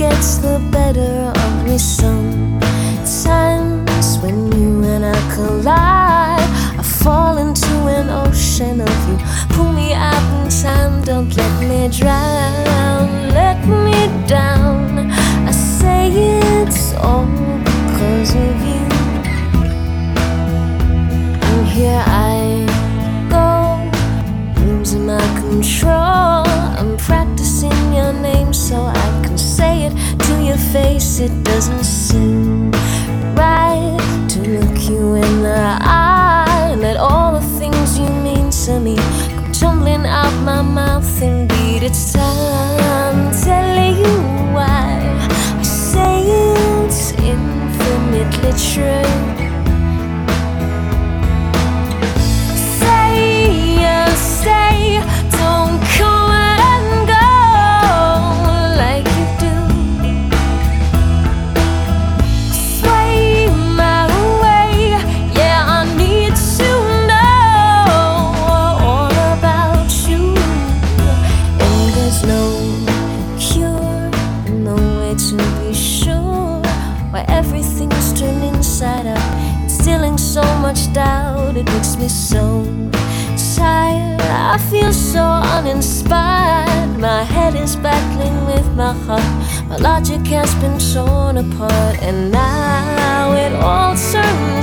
gets the better of me sometimes when you and I collide. I fall into an ocean of you. Pull me out in time, don't let me drown. Let me down. I say it's all because of you. And here I go, losing my control. Say it to your face. It doesn't seem much doubt. It makes me so tired. I feel so uninspired. My head is battling with my heart. My logic has been torn apart, and now it all turns in